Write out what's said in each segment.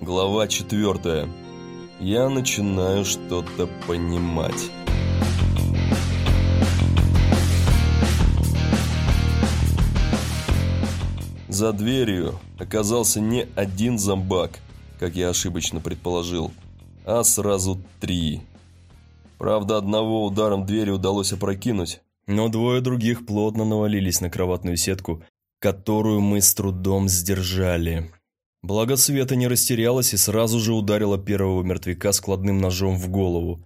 Глава 4. Я начинаю что-то понимать. За дверью оказался не один зомбак, как я ошибочно предположил, а сразу три. Правда, одного ударом двери удалось опрокинуть, но двое других плотно навалились на кроватную сетку, которую мы с трудом сдержали. Благо Света не растерялась и сразу же ударила первого мертвяка складным ножом в голову.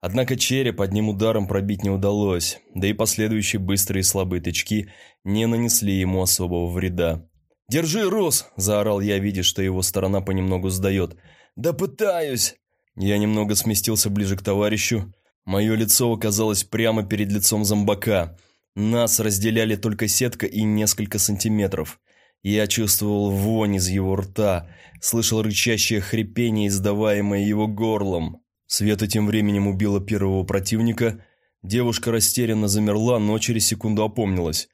Однако череп одним ударом пробить не удалось, да и последующие быстрые и слабые тычки не нанесли ему особого вреда. «Держи, Рус!» – заорал я, видя, что его сторона понемногу сдает. «Да пытаюсь!» Я немного сместился ближе к товарищу. Мое лицо оказалось прямо перед лицом зомбака. Нас разделяли только сетка и несколько сантиметров. Я чувствовал вонь из его рта, слышал рычащее хрипение, издаваемое его горлом. Света тем временем убила первого противника. Девушка растерянно замерла, но через секунду опомнилась.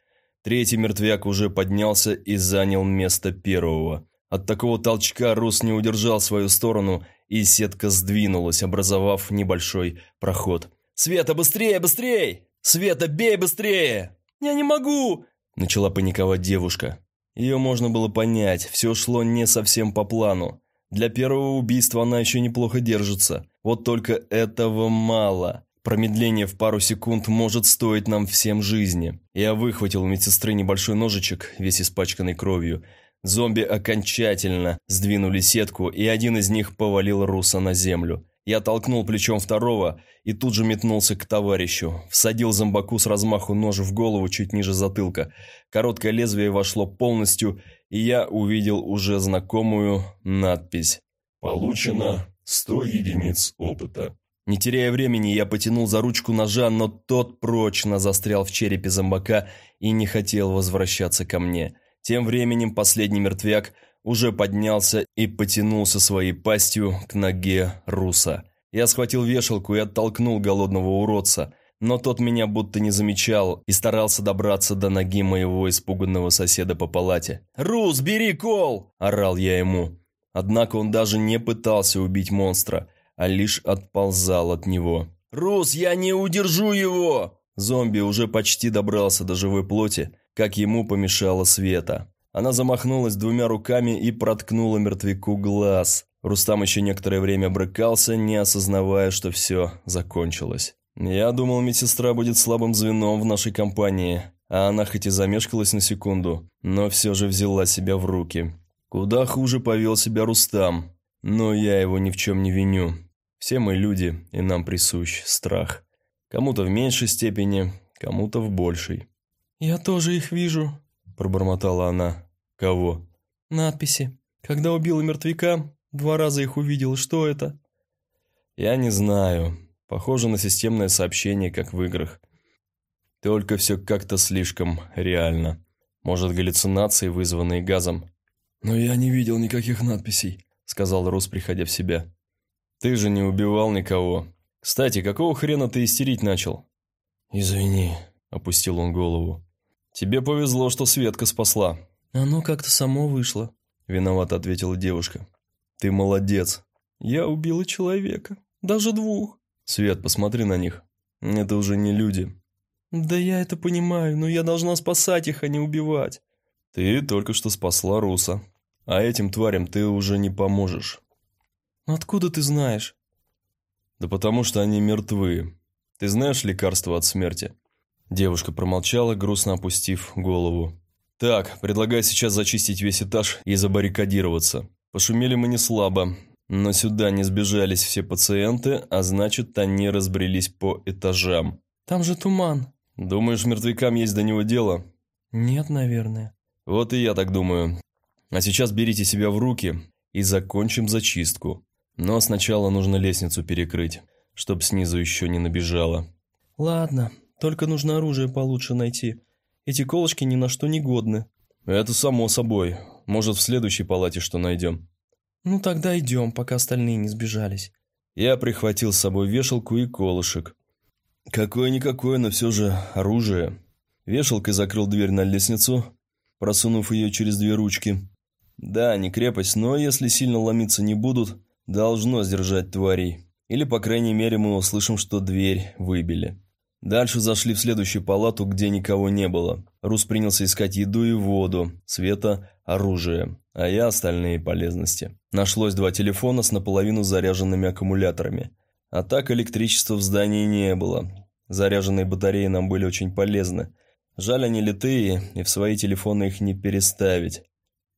Третий мертвяк уже поднялся и занял место первого. От такого толчка Рус не удержал свою сторону, и сетка сдвинулась, образовав небольшой проход. «Света, быстрее, быстрее! Света, бей быстрее!» «Я не могу!» – начала паниковать девушка. Ее можно было понять, все шло не совсем по плану. Для первого убийства она еще неплохо держится. Вот только этого мало. Промедление в пару секунд может стоить нам всем жизни. Я выхватил у медсестры небольшой ножичек, весь испачканный кровью. Зомби окончательно сдвинули сетку, и один из них повалил Руса на землю. Я толкнул плечом второго и тут же метнулся к товарищу. Всадил зомбаку с размаху нож в голову чуть ниже затылка. Короткое лезвие вошло полностью, и я увидел уже знакомую надпись. «Получено 100 единиц опыта». Не теряя времени, я потянул за ручку ножа, но тот прочно застрял в черепе зомбака и не хотел возвращаться ко мне. Тем временем последний мертвяк уже поднялся и потянулся своей пастью к ноге Руса. Я схватил вешалку и оттолкнул голодного уродца, но тот меня будто не замечал и старался добраться до ноги моего испуганного соседа по палате. «Рус, бери кол!» – орал я ему. Однако он даже не пытался убить монстра, а лишь отползал от него. «Рус, я не удержу его!» Зомби уже почти добрался до живой плоти, как ему помешала Света. Она замахнулась двумя руками и проткнула мертвяку глаз. Рустам еще некоторое время брыкался, не осознавая, что все закончилось. Я думал, медсестра будет слабым звеном в нашей компании, а она хоть и замешкалась на секунду, но все же взяла себя в руки. Куда хуже повел себя Рустам, но я его ни в чем не виню. Все мы люди, и нам присущ страх. Кому-то в меньшей степени, кому-то в большей. «Я тоже их вижу», – пробормотала она. «Кого?» «Надписи. Когда убила мертвяка, два раза их увидел. Что это?» «Я не знаю. Похоже на системное сообщение, как в играх. Только все как-то слишком реально. Может, галлюцинации, вызванные газом?» «Но я не видел никаких надписей», – сказал Рус, приходя в себя. «Ты же не убивал никого. Кстати, какого хрена ты истерить начал?» «Извини», – опустил он голову. «Тебе повезло, что Светка спасла. «Оно как-то само вышло», – виновато ответила девушка. «Ты молодец. Я убила человека. Даже двух». «Свет, посмотри на них. Это уже не люди». «Да я это понимаю, но я должна спасать их, а не убивать». «Ты только что спасла Руса. А этим тварям ты уже не поможешь». «Откуда ты знаешь?» «Да потому что они мертвы. Ты знаешь лекарство от смерти?» Девушка промолчала, грустно опустив голову. «Так, предлагаю сейчас зачистить весь этаж и забаррикадироваться. Пошумели мы не слабо, но сюда не сбежались все пациенты, а значит, они разбрелись по этажам». «Там же туман». «Думаешь, мертвякам есть до него дело?» «Нет, наверное». «Вот и я так думаю. А сейчас берите себя в руки и закончим зачистку. Но сначала нужно лестницу перекрыть, чтоб снизу еще не набежало». «Ладно, только нужно оружие получше найти». Эти колышки ни на что не годны». «Это само собой. Может, в следующей палате что найдем». «Ну тогда идем, пока остальные не сбежались». Я прихватил с собой вешалку и колышек. Какое-никакое, но все же оружие. Вешалкой закрыл дверь на лестницу, просунув ее через две ручки. Да, не крепость, но если сильно ломиться не будут, должно сдержать тварей. Или, по крайней мере, мы услышим, что дверь выбили. Дальше зашли в следующую палату, где никого не было. Рус принялся искать еду и воду, света, оружие, а я остальные полезности. Нашлось два телефона с наполовину заряженными аккумуляторами. А так электричества в здании не было. Заряженные батареи нам были очень полезны. Жаль, они литые, и в свои телефоны их не переставить.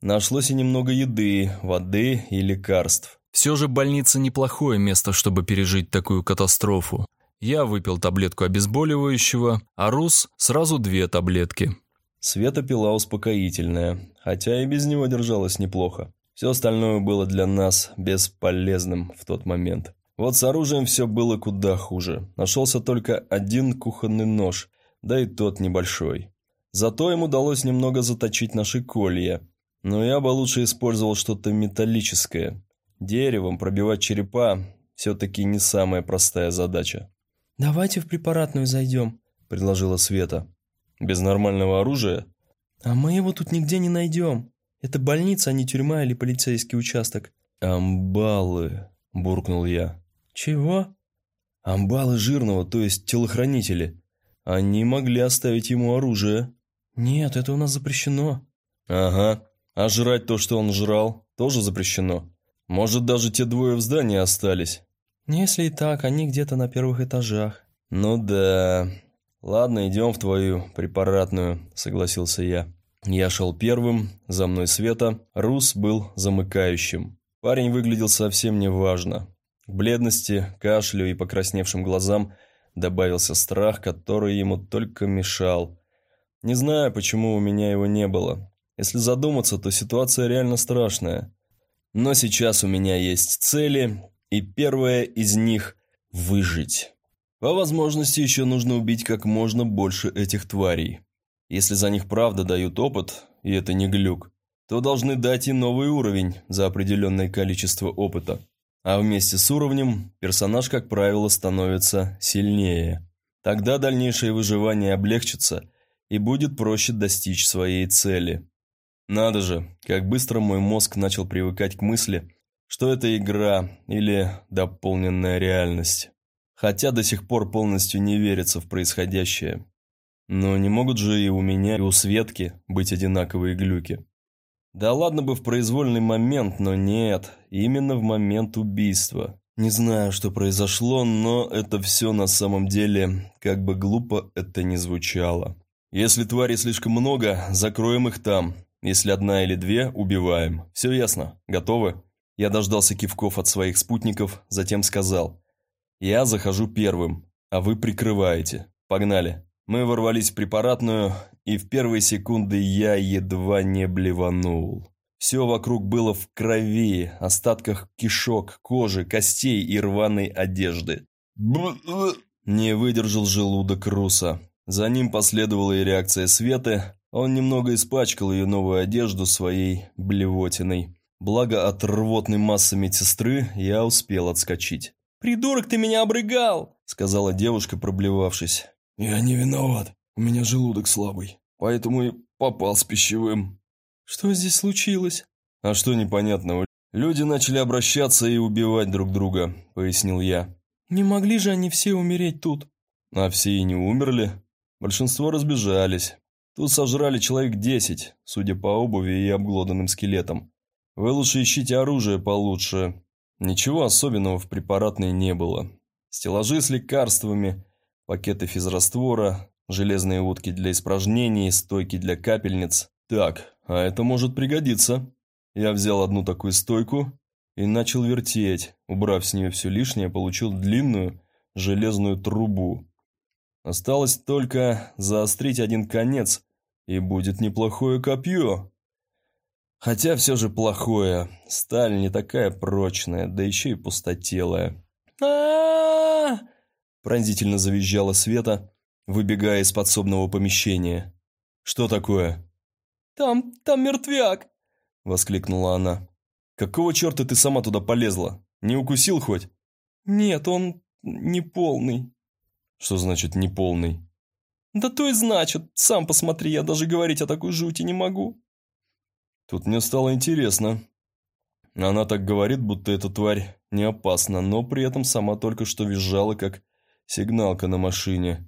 Нашлось и немного еды, воды и лекарств. Все же больница неплохое место, чтобы пережить такую катастрофу. Я выпил таблетку обезболивающего, а Рус сразу две таблетки. Света пила успокоительное, хотя и без него держалась неплохо. Все остальное было для нас бесполезным в тот момент. Вот с оружием все было куда хуже. Нашелся только один кухонный нож, да и тот небольшой. Зато им удалось немного заточить наши колья. Но я бы лучше использовал что-то металлическое. Деревом пробивать черепа все-таки не самая простая задача. «Давайте в препаратную зайдем», — предложила Света. «Без нормального оружия?» «А мы его тут нигде не найдем. Это больница, а не тюрьма или полицейский участок». «Амбалы», — буркнул я. «Чего?» «Амбалы жирного, то есть телохранители. Они могли оставить ему оружие». «Нет, это у нас запрещено». «Ага. А жрать то, что он жрал, тоже запрещено. Может, даже те двое в здании остались». «Если и так, они где-то на первых этажах». «Ну да. Ладно, идем в твою препаратную», — согласился я. Я шел первым, за мной Света, Рус был замыкающим. Парень выглядел совсем неважно. К бледности, кашлю и покрасневшим глазам добавился страх, который ему только мешал. Не знаю, почему у меня его не было. Если задуматься, то ситуация реально страшная. Но сейчас у меня есть цели, и первое из них – выжить. По возможности еще нужно убить как можно больше этих тварей. Если за них правда дают опыт, и это не глюк, то должны дать и новый уровень за определенное количество опыта. А вместе с уровнем персонаж, как правило, становится сильнее. Тогда дальнейшее выживание облегчится и будет проще достичь своей цели. Надо же, как быстро мой мозг начал привыкать к мысли – что это игра или дополненная реальность. Хотя до сих пор полностью не верится в происходящее. Но не могут же и у меня, и у Светки быть одинаковые глюки. Да ладно бы в произвольный момент, но нет, именно в момент убийства. Не знаю, что произошло, но это все на самом деле, как бы глупо это ни звучало. Если тварей слишком много, закроем их там. Если одна или две, убиваем. Все ясно? Готовы? Я дождался кивков от своих спутников, затем сказал. «Я захожу первым, а вы прикрываете. Погнали». Мы ворвались в препаратную, и в первые секунды я едва не блеванул. Все вокруг было в крови, остатках кишок, кожи, костей и рваной одежды. Не выдержал желудок Руса. За ним последовала и реакция Светы. Он немного испачкал ее новую одежду своей блевотиной. Благо от рвотной массы медсестры я успел отскочить. «Придурок, ты меня обрыгал!» — сказала девушка, проблевавшись. «Я не виноват. У меня желудок слабый, поэтому и попал с пищевым». «Что здесь случилось?» «А что непонятного? Люди начали обращаться и убивать друг друга», — пояснил я. «Не могли же они все умереть тут?» «А все и не умерли. Большинство разбежались. Тут сожрали человек десять, судя по обуви и обглоданным скелетам. Вы лучше ищите оружие получше. Ничего особенного в препаратной не было. Стеллажи с лекарствами, пакеты физраствора, железные утки для испражнений, стойки для капельниц. Так, а это может пригодиться. Я взял одну такую стойку и начал вертеть. Убрав с нее все лишнее, получил длинную железную трубу. Осталось только заострить один конец, и будет неплохое копье. Хотя все же плохое. Сталь не такая прочная, да еще и пустотелая. а Пронзительно завизжала Света, выбегая из подсобного помещения. «Что такое?» «Там, там мертвяк!» Воскликнула она. «Какого черта ты сама туда полезла? Не укусил хоть?» «Нет, он не полный». «Что значит не полный?» «Да то и значит. Сам посмотри, я даже говорить о такой жути не могу». Тут мне стало интересно. Она так говорит, будто эта тварь не опасна, но при этом сама только что визжала, как сигналка на машине.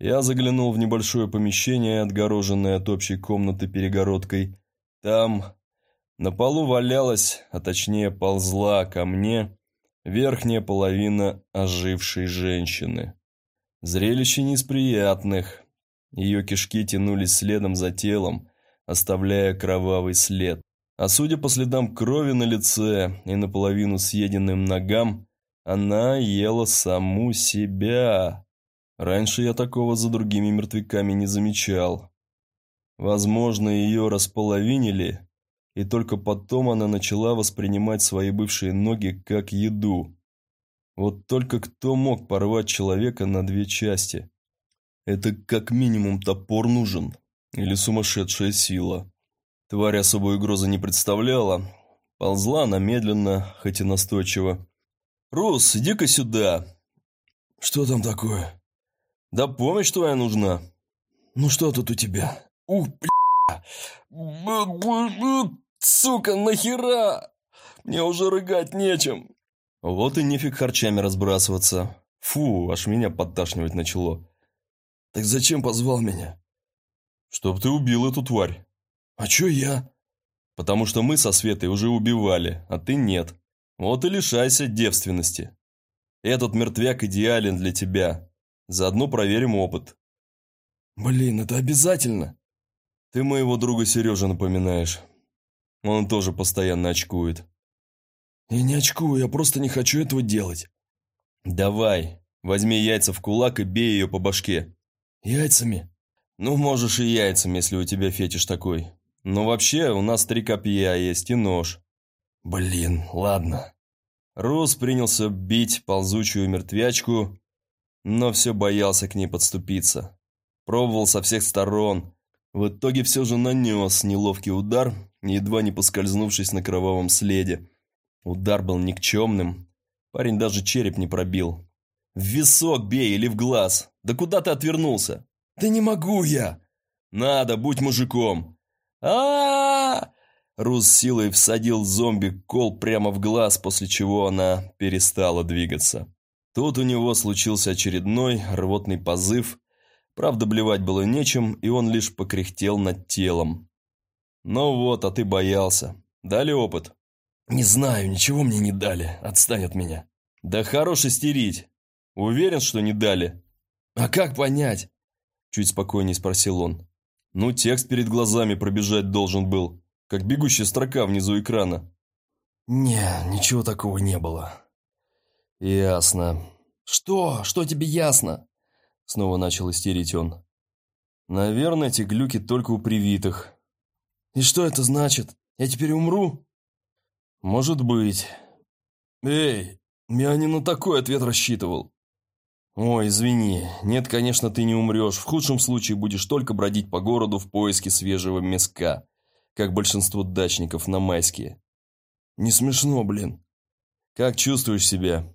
Я заглянул в небольшое помещение, отгороженное от общей комнаты перегородкой. Там на полу валялась, а точнее ползла ко мне, верхняя половина ожившей женщины. Зрелище не из приятных. Ее кишки тянулись следом за телом, оставляя кровавый след. А судя по следам крови на лице и наполовину съеденным ногам, она ела саму себя. Раньше я такого за другими мертвяками не замечал. Возможно, ее располовинили, и только потом она начала воспринимать свои бывшие ноги как еду. Вот только кто мог порвать человека на две части? Это как минимум топор нужен, или сумасшедшая сила. Тварь особой угрозы не представляла. Ползла она медленно, хоть и настойчиво. «Рус, иди-ка сюда!» «Что там такое?» «Да помощь твоя нужна!» «Ну что тут у тебя?» «Ух, бля! Сука, нахера? Мне уже рыгать нечем!» Вот и нефиг харчами разбрасываться. Фу, аж меня подташнивать начало. «Так зачем позвал меня?» «Чтоб ты убил эту тварь». «А чё я?» «Потому что мы со Светой уже убивали, а ты нет. Вот и лишайся девственности. Этот мертвяк идеален для тебя. Заодно проверим опыт». «Блин, это обязательно?» «Ты моего друга Сережа напоминаешь. Он тоже постоянно очкует». «Я не очкую, я просто не хочу этого делать». «Давай, возьми яйца в кулак и бей ее по башке». «Яйцами?» «Ну, можешь и яйцами, если у тебя фетиш такой. Но вообще, у нас три копья есть и нож». «Блин, ладно». Рус принялся бить ползучую мертвячку, но все боялся к ней подступиться. Пробовал со всех сторон. В итоге все же нанес неловкий удар, едва не поскользнувшись на кровавом следе. Удар был никчемным. Парень даже череп не пробил. «В висок бей или в глаз! Да куда ты отвернулся?» «Да не могу я!» «Надо, будь мужиком!» а, -а, -а Рус силой всадил зомби кол прямо в глаз, после чего она перестала двигаться. Тут у него случился очередной рвотный позыв. Правда, блевать было нечем, и он лишь покряхтел над телом. «Ну вот, а ты боялся. Дали опыт?» «Не знаю, ничего мне не дали. Отстань от меня». «Да хорош истерить. Уверен, что не дали?» «А как понять?» Чуть спокойнее спросил он. Ну, текст перед глазами пробежать должен был, как бегущая строка внизу экрана. Не, ничего такого не было. Ясно. Что? Что тебе ясно? Снова начал истерить он. Наверное, эти глюки только у привитых. И что это значит? Я теперь умру? Может быть. Эй, я не на такой ответ рассчитывал. «Ой, извини. Нет, конечно, ты не умрешь. В худшем случае будешь только бродить по городу в поиске свежего мяска, как большинство дачников на майске». «Не смешно, блин». «Как чувствуешь себя?»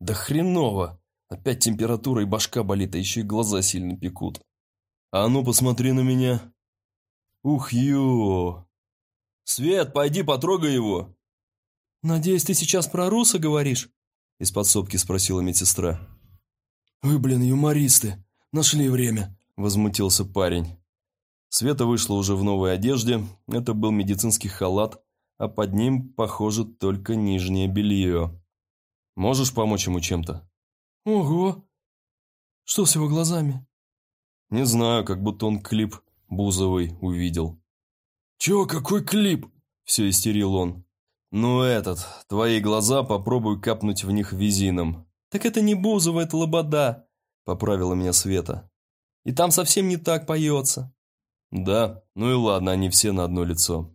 «Да хреново. Опять температура и башка болит, а еще и глаза сильно пекут». «А ну, посмотри на меня». «Ух, ё!» «Свет, пойди потрогай его!» «Надеюсь, ты сейчас про Руса говоришь?» Из подсобки спросила медсестра. «Вы, блин, юмористы! Нашли время!» – возмутился парень. Света вышла уже в новой одежде, это был медицинский халат, а под ним, похоже, только нижнее белье. «Можешь помочь ему чем-то?» «Ого! Что с его глазами?» «Не знаю, как будто он клип Бузовый увидел». «Чё, какой клип?» – все истерил он. «Ну этот, твои глаза попробуй капнуть в них визином. «Так это не Бузова, это Лобода», – поправила меня Света. «И там совсем не так поется». «Да, ну и ладно, они все на одно лицо».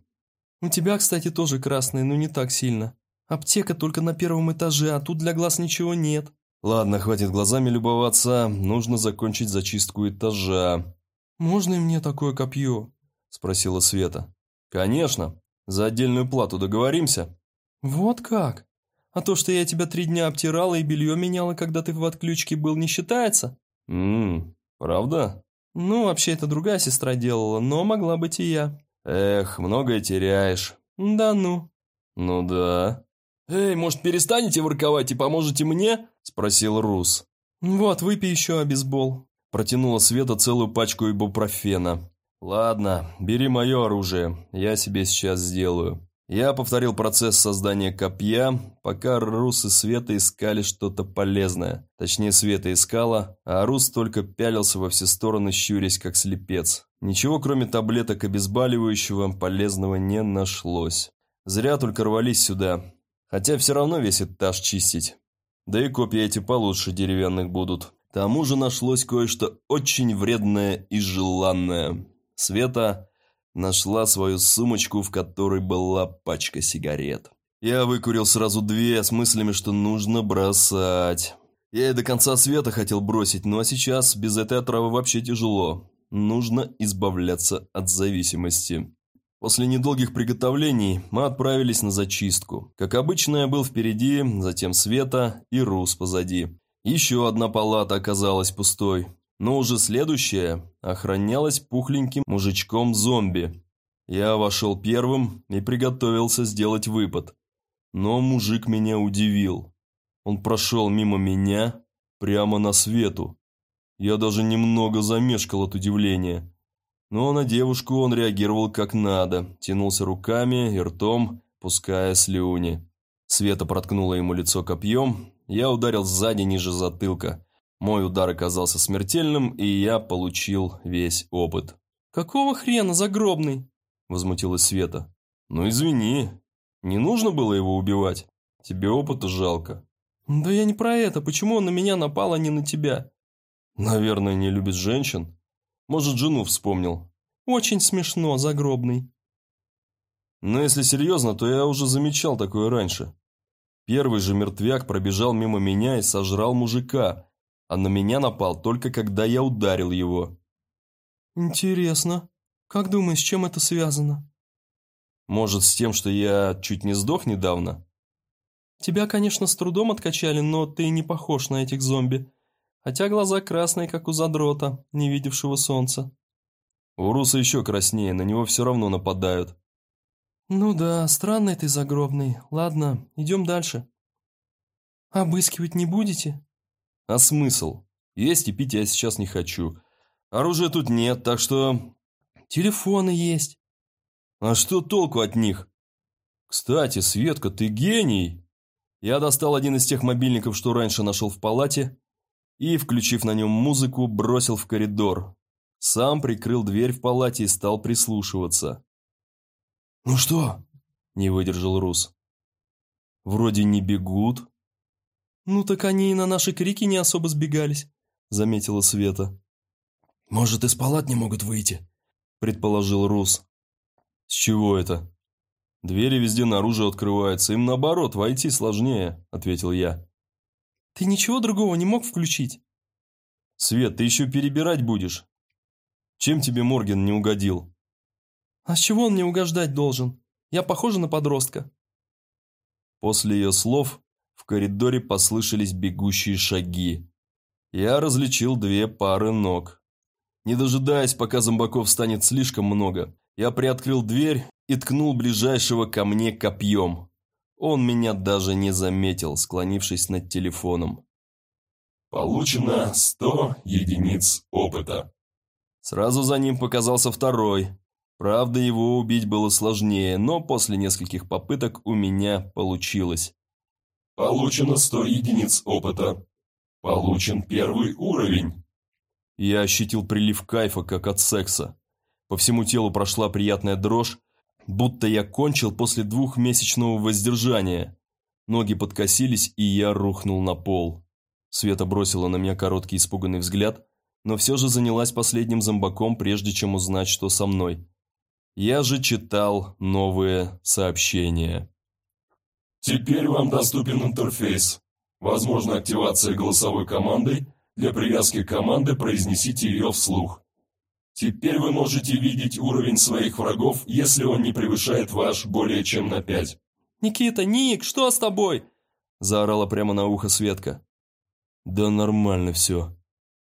«У тебя, кстати, тоже красные, но не так сильно. Аптека только на первом этаже, а тут для глаз ничего нет». «Ладно, хватит глазами любоваться, нужно закончить зачистку этажа». «Можно и мне такое копье?» – спросила Света. «Конечно. За отдельную плату договоримся?» «Вот как?» А то, что я тебя три дня обтирала и белье меняла, когда ты в отключке был, не считается? Ммм, правда? Ну, вообще, это другая сестра делала, но могла быть и я. Эх, многое теряешь. Да ну. Ну да. Эй, может, перестанете ворковать и поможете мне? Спросил Рус. Вот, выпей еще обезбол. Протянула Света целую пачку ибупрофена. Ладно, бери мое оружие, я себе сейчас сделаю. Я повторил процесс создания копья, пока Рус и Света искали что-то полезное. Точнее, Света искала, а Рус только пялился во все стороны, щурясь как слепец. Ничего, кроме таблеток обезболивающего, полезного не нашлось. Зря только рвались сюда. Хотя все равно весь этаж чистить. Да и копья эти получше деревянных будут. К тому же нашлось кое-что очень вредное и желанное. Света Нашла свою сумочку, в которой была пачка сигарет. Я выкурил сразу две с мыслями, что нужно бросать. Я и до конца света хотел бросить, но сейчас без этой отравы вообще тяжело. Нужно избавляться от зависимости. После недолгих приготовлений мы отправились на зачистку. Как обычно, я был впереди, затем Света и Рус позади. Еще одна палата оказалась пустой но уже следующая охранялась пухленьким мужичком-зомби. Я вошел первым и приготовился сделать выпад. Но мужик меня удивил. Он прошел мимо меня прямо на свету. Я даже немного замешкал от удивления. Но на девушку он реагировал как надо, тянулся руками и ртом, пуская слюни. Света проткнула ему лицо копьем, я ударил сзади ниже затылка. Мой удар оказался смертельным, и я получил весь опыт. «Какого хрена, загробный?» – возмутилась Света. «Ну извини, не нужно было его убивать. Тебе опыта жалко». «Да я не про это. Почему он на меня напал, а не на тебя?» «Наверное, не любит женщин. Может, жену вспомнил». «Очень смешно, загробный». Но если серьезно, то я уже замечал такое раньше. Первый же мертвяк пробежал мимо меня и сожрал мужика, а на меня напал только когда я ударил его. «Интересно. Как думаешь, с чем это связано?» «Может, с тем, что я чуть не сдох недавно?» «Тебя, конечно, с трудом откачали, но ты не похож на этих зомби. Хотя глаза красные, как у задрота, не видевшего солнца». «У Руса еще краснее, на него все равно нападают». «Ну да, странный ты загробный. Ладно, идем дальше». «Обыскивать не будете?» А смысл? Есть и пить я сейчас не хочу. Оружия тут нет, так что... Телефоны есть. А что толку от них? Кстати, Светка, ты гений. Я достал один из тех мобильников, что раньше нашел в палате, и, включив на нем музыку, бросил в коридор. Сам прикрыл дверь в палате и стал прислушиваться. «Ну что?» – не выдержал Рус. «Вроде не бегут, «Ну так они и на наши крики не особо сбегались», — заметила Света. «Может, из палат не могут выйти?» — предположил Рус. «С чего это?» «Двери везде наружу открываются, им наоборот, войти сложнее», — ответил я. «Ты ничего другого не мог включить?» «Свет, ты еще перебирать будешь. Чем тебе Морген не угодил?» «А с чего он мне угождать должен? Я похожа на подростка». После ее слов в коридоре послышались бегущие шаги. Я различил две пары ног. Не дожидаясь, пока зомбаков станет слишком много, я приоткрыл дверь и ткнул ближайшего ко мне копьем. Он меня даже не заметил, склонившись над телефоном. Получено 100 единиц опыта. Сразу за ним показался второй. Правда, его убить было сложнее, но после нескольких попыток у меня получилось. Получено 100 единиц опыта. Получен первый уровень. Я ощутил прилив кайфа, как от секса. По всему телу прошла приятная дрожь, будто я кончил после двухмесячного воздержания. Ноги подкосились, и я рухнул на пол. Света бросила на меня короткий испуганный взгляд, но все же занялась последним зомбаком, прежде чем узнать, что со мной. Я же читал новые сообщения. Теперь вам доступен интерфейс. Возможно активация голосовой командой. Для привязки команды произнесите ее вслух. Теперь вы можете видеть уровень своих врагов, если он не превышает ваш более чем на 5. «Никита, Ник, что с тобой?» Заорала прямо на ухо Светка. «Да нормально все.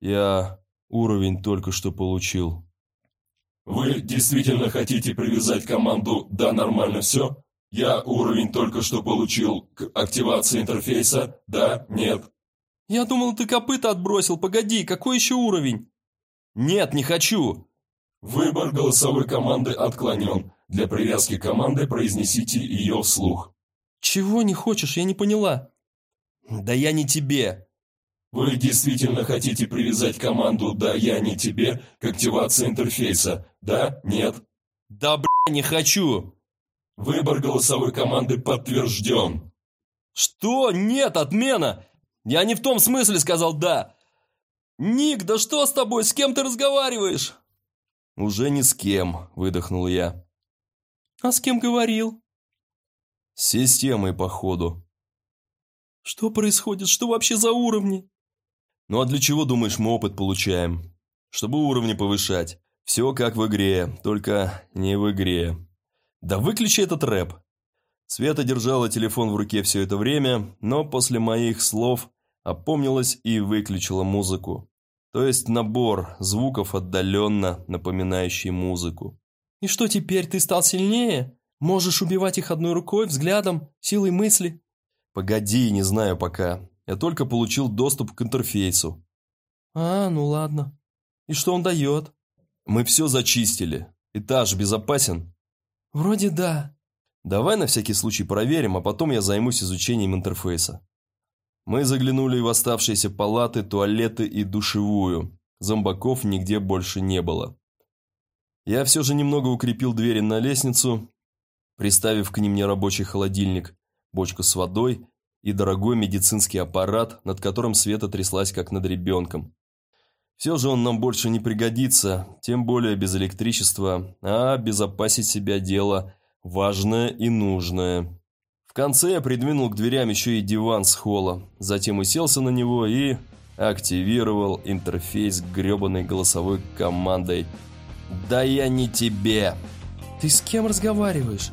Я уровень только что получил». Вы действительно хотите привязать команду «Да, нормально все»? Я уровень только что получил к активации интерфейса. Да? Нет? Я думал, ты копыта отбросил. Погоди, какой еще уровень? Нет, не хочу. Выбор голосовой команды отклонен. Для привязки команды произнесите ее вслух. Чего не хочешь, я не поняла. Да я не тебе. Вы действительно хотите привязать команду «Да, я не тебе» к активации интерфейса? Да? Нет? Да, бля, не хочу. Выбор голосовой команды подтвержден. Что? Нет, отмена. Я не в том смысле сказал «да». Ник, да что с тобой? С кем ты разговариваешь? Уже ни с кем, выдохнул я. А с кем говорил? С системой, походу. Что происходит? Что вообще за уровни? Ну а для чего, думаешь, мы опыт получаем? Чтобы уровни повышать. Все как в игре, только не в игре. Да выключи этот рэп. Света держала телефон в руке все это время, но после моих слов опомнилась и выключила музыку. То есть набор звуков отдаленно напоминающий музыку. «И что теперь, ты стал сильнее? Можешь убивать их одной рукой, взглядом, силой мысли?» «Погоди, не знаю пока. Я только получил доступ к интерфейсу». «А, ну ладно. И что он дает?» «Мы все зачистили. Этаж безопасен?» «Вроде да». «Давай на всякий случай проверим, а потом я займусь изучением интерфейса». Мы заглянули в оставшиеся палаты, туалеты и душевую. Зомбаков нигде больше не было. Я все же немного укрепил двери на лестницу, приставив к ним нерабочий холодильник, бочку с водой и дорогой медицинский аппарат, над которым Света тряслась как над ребенком. Все же он нам больше не пригодится, тем более без электричества, а обезопасить себя дело важное и нужное. В конце я придвинул к дверям еще и диван с холла, затем уселся на него и активировал интерфейс гребаной голосовой командой «Да я не тебе!» «Ты с кем разговариваешь?»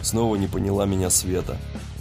Снова не поняла меня Света. «Света!»